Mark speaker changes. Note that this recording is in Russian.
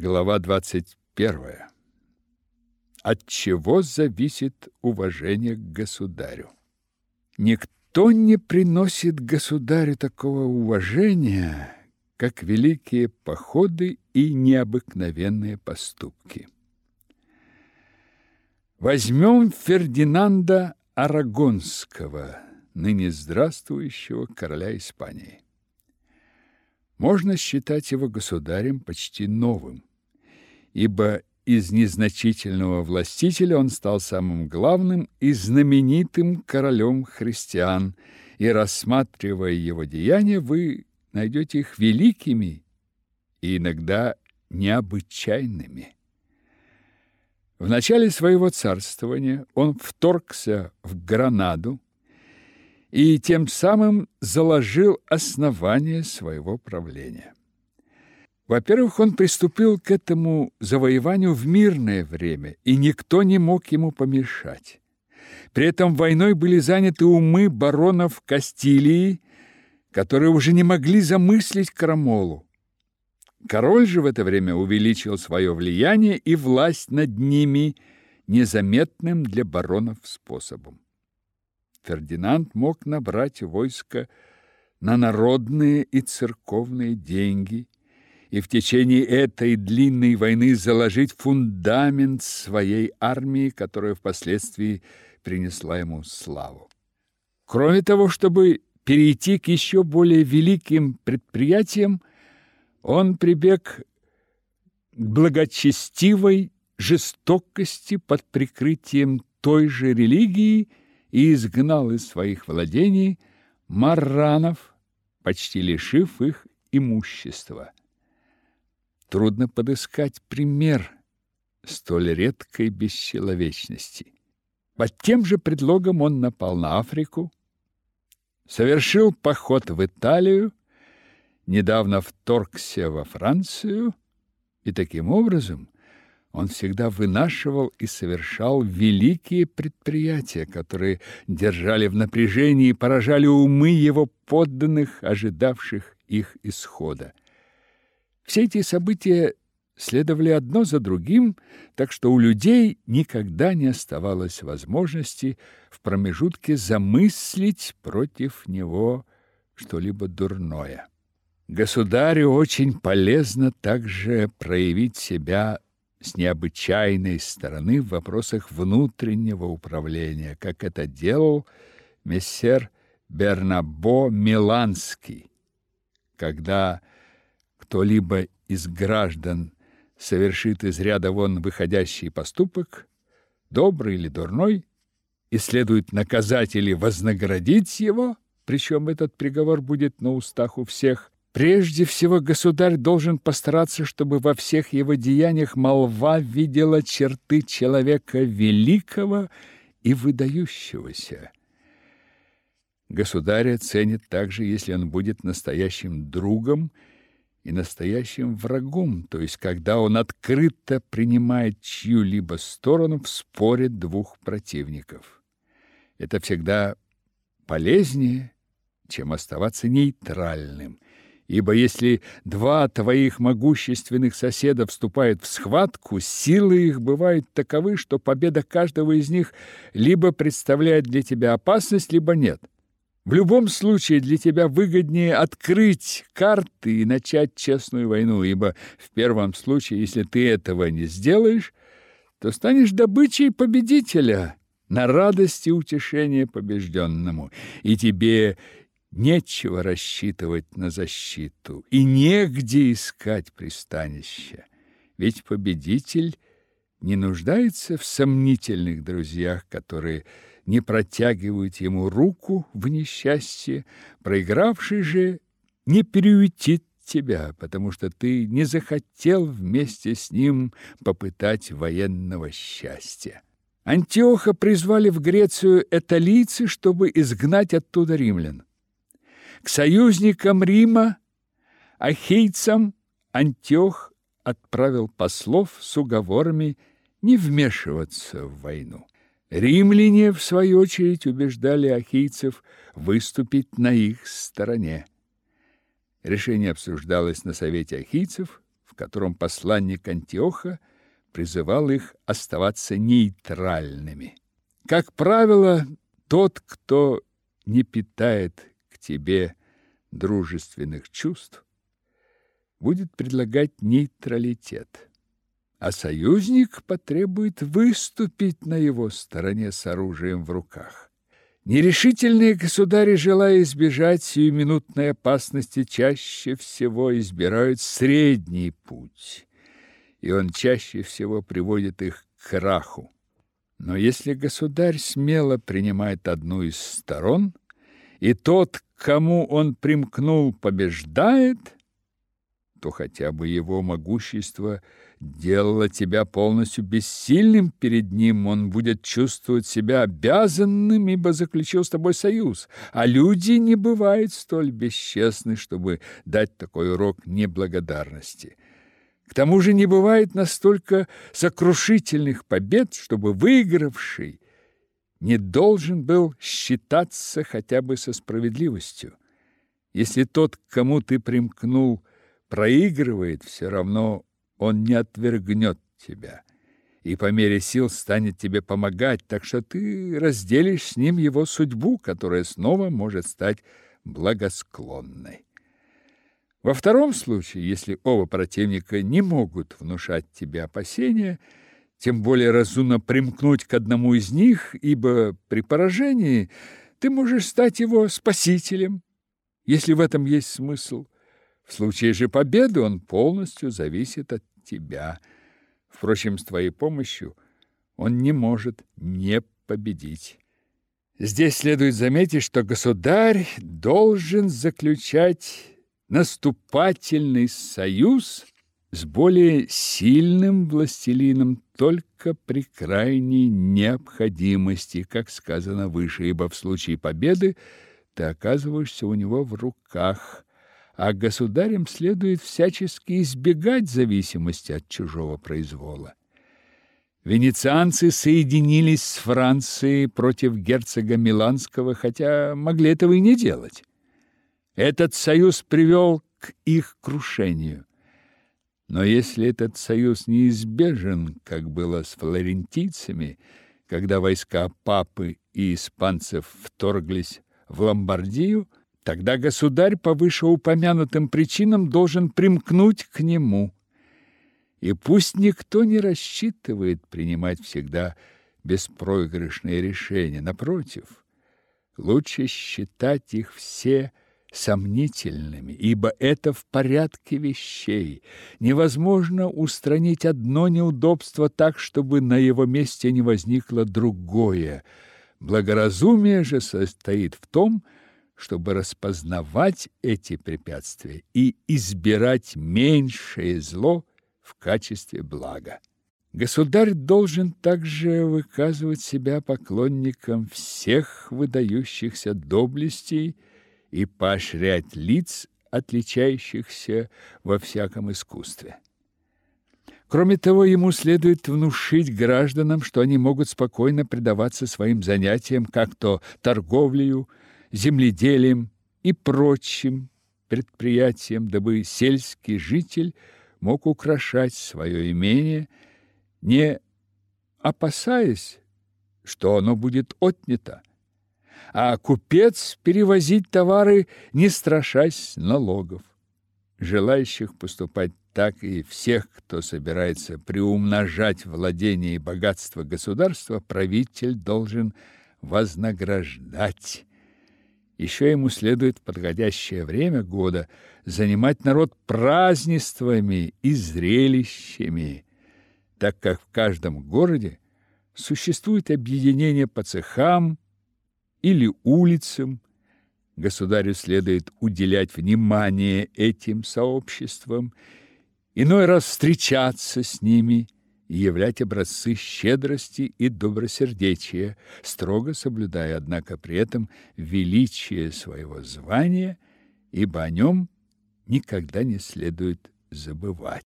Speaker 1: Глава 21. От чего зависит уважение к государю? Никто не приносит государю такого уважения, как великие походы и необыкновенные поступки. Возьмем Фердинанда Арагонского, ныне здравствующего короля Испании. Можно считать его государем почти новым ибо из незначительного властителя он стал самым главным и знаменитым королем христиан, и рассматривая его деяния, вы найдете их великими и иногда необычайными. В начале своего царствования он вторгся в Гранаду и тем самым заложил основание своего правления. Во-первых, он приступил к этому завоеванию в мирное время, и никто не мог ему помешать. При этом войной были заняты умы баронов Кастилии, которые уже не могли замыслить крамолу. Король же в это время увеличил свое влияние и власть над ними незаметным для баронов способом. Фердинанд мог набрать войско на народные и церковные деньги – и в течение этой длинной войны заложить фундамент своей армии, которая впоследствии принесла ему славу. Кроме того, чтобы перейти к еще более великим предприятиям, он прибег к благочестивой жестокости под прикрытием той же религии и изгнал из своих владений марранов, почти лишив их имущества. Трудно подыскать пример столь редкой бесчеловечности. Под тем же предлогом он напал на Африку, совершил поход в Италию, недавно вторгся во Францию, и таким образом он всегда вынашивал и совершал великие предприятия, которые держали в напряжении и поражали умы его подданных, ожидавших их исхода. Все эти события следовали одно за другим, так что у людей никогда не оставалось возможности в промежутке замыслить против него что-либо дурное. Государю очень полезно также проявить себя с необычайной стороны в вопросах внутреннего управления, как это делал мессер Бернабо Миланский, когда кто-либо из граждан совершит из ряда вон выходящий поступок, добрый или дурной, и следует наказать или вознаградить его, причем этот приговор будет на устах у всех, прежде всего государь должен постараться, чтобы во всех его деяниях молва видела черты человека великого и выдающегося. Государь ценит также, если он будет настоящим другом и настоящим врагом, то есть когда он открыто принимает чью-либо сторону в споре двух противников. Это всегда полезнее, чем оставаться нейтральным. Ибо если два твоих могущественных соседа вступают в схватку, силы их бывают таковы, что победа каждого из них либо представляет для тебя опасность, либо нет. В любом случае для тебя выгоднее открыть карты и начать честную войну, ибо в первом случае, если ты этого не сделаешь, то станешь добычей победителя на радость и утешение побежденному, и тебе нечего рассчитывать на защиту и негде искать пристанища. Ведь победитель не нуждается в сомнительных друзьях, которые не протягивают ему руку в несчастье, проигравший же не приютит тебя, потому что ты не захотел вместе с ним попытать военного счастья. Антиоха призвали в Грецию эталийцы, чтобы изгнать оттуда римлян. К союзникам Рима, ахейцам, Антиох отправил послов с уговорами не вмешиваться в войну. Римляне, в свою очередь, убеждали ахийцев выступить на их стороне. Решение обсуждалось на совете ахийцев, в котором посланник Антиоха призывал их оставаться нейтральными. Как правило, тот, кто не питает к тебе дружественных чувств, будет предлагать нейтралитет, а союзник потребует выступить на его стороне с оружием в руках. Нерешительные государи, желая избежать сиюминутной опасности, чаще всего избирают средний путь, и он чаще всего приводит их к краху. Но если государь смело принимает одну из сторон, и тот, к кому он примкнул, побеждает, то хотя бы его могущество делало тебя полностью бессильным перед ним, он будет чувствовать себя обязанным, ибо заключил с тобой союз. А люди не бывают столь бесчестны, чтобы дать такой урок неблагодарности. К тому же не бывает настолько сокрушительных побед, чтобы выигравший не должен был считаться хотя бы со справедливостью. Если тот, к кому ты примкнул, проигрывает, все равно он не отвергнет тебя и по мере сил станет тебе помогать, так что ты разделишь с ним его судьбу, которая снова может стать благосклонной. Во втором случае, если оба противника не могут внушать тебе опасения, тем более разумно примкнуть к одному из них, ибо при поражении ты можешь стать его спасителем, если в этом есть смысл. В случае же победы он полностью зависит от тебя. Впрочем, с твоей помощью он не может не победить. Здесь следует заметить, что государь должен заключать наступательный союз с более сильным властелином только при крайней необходимости, как сказано выше, ибо в случае победы ты оказываешься у него в руках, а государям следует всячески избегать зависимости от чужого произвола. Венецианцы соединились с Францией против герцога Миланского, хотя могли этого и не делать. Этот союз привел к их крушению. Но если этот союз неизбежен, как было с флорентийцами, когда войска папы и испанцев вторглись в Ломбардию, тогда государь по вышеупомянутым причинам должен примкнуть к нему. И пусть никто не рассчитывает принимать всегда беспроигрышные решения, напротив, лучше считать их все – сомнительными, ибо это в порядке вещей. Невозможно устранить одно неудобство так, чтобы на его месте не возникло другое. Благоразумие же состоит в том, чтобы распознавать эти препятствия и избирать меньшее зло в качестве блага. Государь должен также выказывать себя поклонником всех выдающихся доблестей и поощрять лиц, отличающихся во всяком искусстве. Кроме того, ему следует внушить гражданам, что они могут спокойно предаваться своим занятиям, как то торговлею, земледелием и прочим предприятиям, дабы сельский житель мог украшать свое имение, не опасаясь, что оно будет отнято а купец перевозить товары, не страшась налогов. Желающих поступать так и всех, кто собирается приумножать владение и богатство государства, правитель должен вознаграждать. Еще ему следует в подходящее время года занимать народ празднествами и зрелищами, так как в каждом городе существует объединение по цехам, или улицам, государю следует уделять внимание этим сообществам, иной раз встречаться с ними и являть образцы щедрости и добросердечия, строго соблюдая, однако, при этом величие своего звания, ибо о нем никогда не следует забывать.